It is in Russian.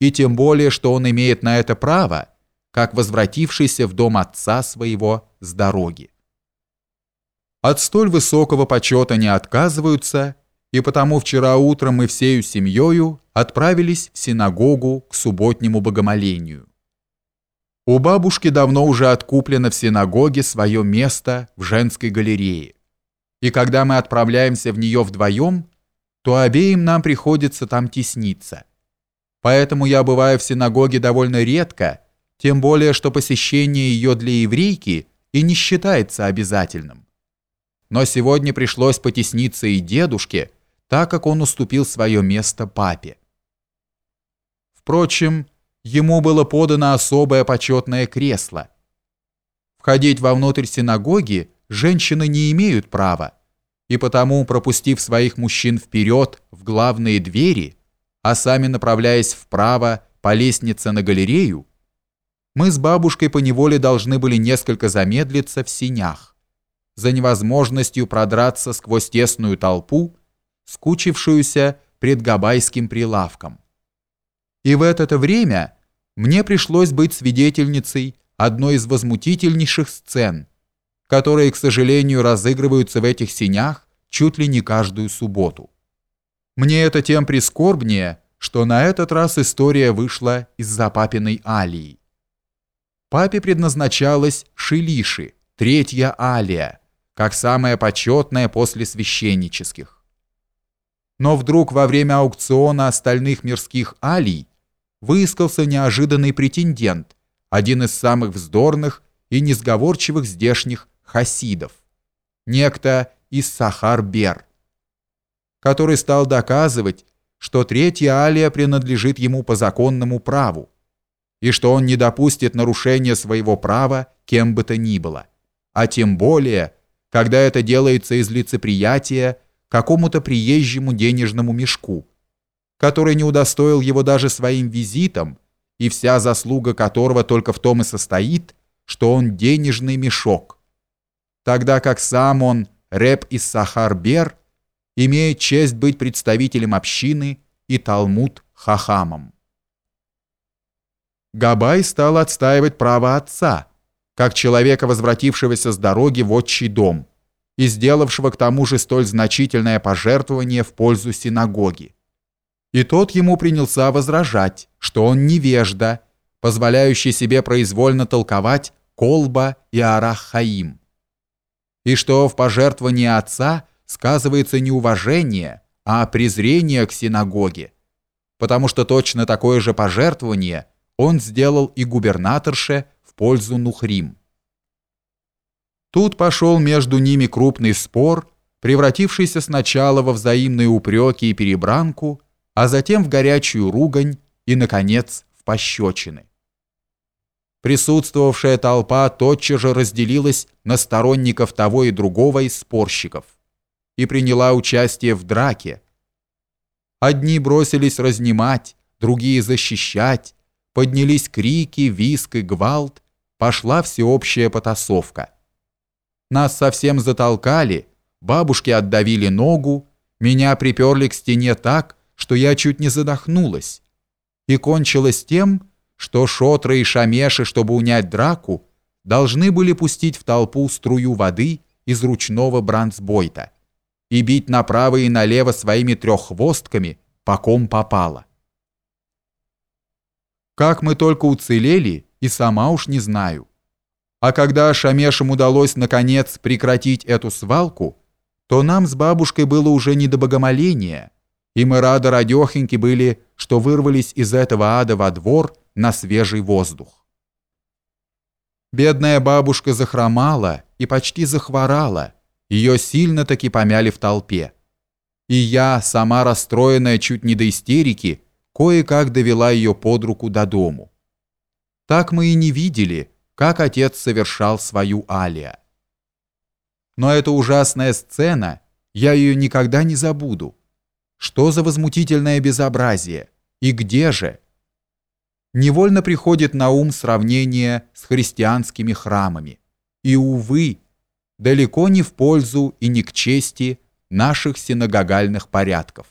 и тем более, что он имеет на это право, как возвратившийся в дом отца своего с дороги. От столь высокого почета не отказываются, и потому вчера утром мы всею семьей отправились в синагогу к субботнему богомолению. У бабушки давно уже откуплено в синагоге свое место в женской галерее. И когда мы отправляемся в нее вдвоем, то обеим нам приходится там тесниться. Поэтому я бываю в синагоге довольно редко, тем более, что посещение ее для еврейки и не считается обязательным. Но сегодня пришлось потесниться и дедушке, так как он уступил свое место папе. Впрочем, ему было подано особое почетное кресло. Входить вовнутрь синагоги женщины не имеют права, и потому, пропустив своих мужчин вперед в главные двери, а сами направляясь вправо по лестнице на галерею, мы с бабушкой поневоле должны были несколько замедлиться в синях, за невозможностью продраться сквозь тесную толпу, скучившуюся пред габайским прилавком. И в это время мне пришлось быть свидетельницей одной из возмутительнейших сцен, которые, к сожалению, разыгрываются в этих синях чуть ли не каждую субботу. Мне это тем прискорбнее, что на этот раз история вышла из-за папиной алии. Папе предназначалась Шилиши, третья алия, как самая почетная после священнических. Но вдруг во время аукциона остальных мирских алий выискался неожиданный претендент, один из самых вздорных и несговорчивых здешних хасидов, некто Иссахар-Бер, который стал доказывать, что третья алия принадлежит ему по законному праву, и что он не допустит нарушения своего права кем бы то ни было, а тем более, когда это делается из лицеприятия какому-то приезжему денежному мешку, который не удостоил его даже своим визитом, и вся заслуга которого только в том и состоит, что он денежный мешок, тогда как сам он, Рэп из Сахар-Бер, имеет честь быть представителем общины и Талмуд Хахамом. Габай стал отстаивать право отца, как человека, возвратившегося с дороги в отчий дом и сделавшего к тому же столь значительное пожертвование в пользу синагоги. И тот ему принялся возражать, что он невежда, позволяющий себе произвольно толковать Колба и Арах-Хаим, и что в пожертвовании отца сказывается не уважение, а презрение к синагоге, потому что точно такое же пожертвование он сделал и губернаторше в пользу Нухрим. Тут пошел между ними крупный спор, превратившийся сначала во взаимные упреки и перебранку, а затем в горячую ругань и, наконец, в пощечины. Присутствовавшая толпа тотчас же разделилась на сторонников того и другого из спорщиков и приняла участие в драке. Одни бросились разнимать, другие защищать, поднялись крики, виск и гвалт, пошла всеобщая потасовка. Нас совсем затолкали, бабушке отдавили ногу, меня приперли к стене так, что я чуть не задохнулась. И кончилось тем, что шотры и шамеши, чтобы унять драку, должны были пустить в толпу струю воды из ручного бранцбойта и бить направо и налево своими треххвостками, по ком попало. Как мы только уцелели, и сама уж не знаю. А когда шамешам удалось, наконец, прекратить эту свалку, то нам с бабушкой было уже не до богомоления – и мы рады радехеньки были, что вырвались из этого ада во двор на свежий воздух. Бедная бабушка захромала и почти захворала, ее сильно-таки помяли в толпе. И я, сама расстроенная чуть не до истерики, кое-как довела ее под руку до дому. Так мы и не видели, как отец совершал свою алия. Но эта ужасная сцена, я ее никогда не забуду. Что за возмутительное безобразие? И где же? Невольно приходит на ум сравнение с христианскими храмами. И, увы, далеко не в пользу и не к чести наших синагогальных порядков.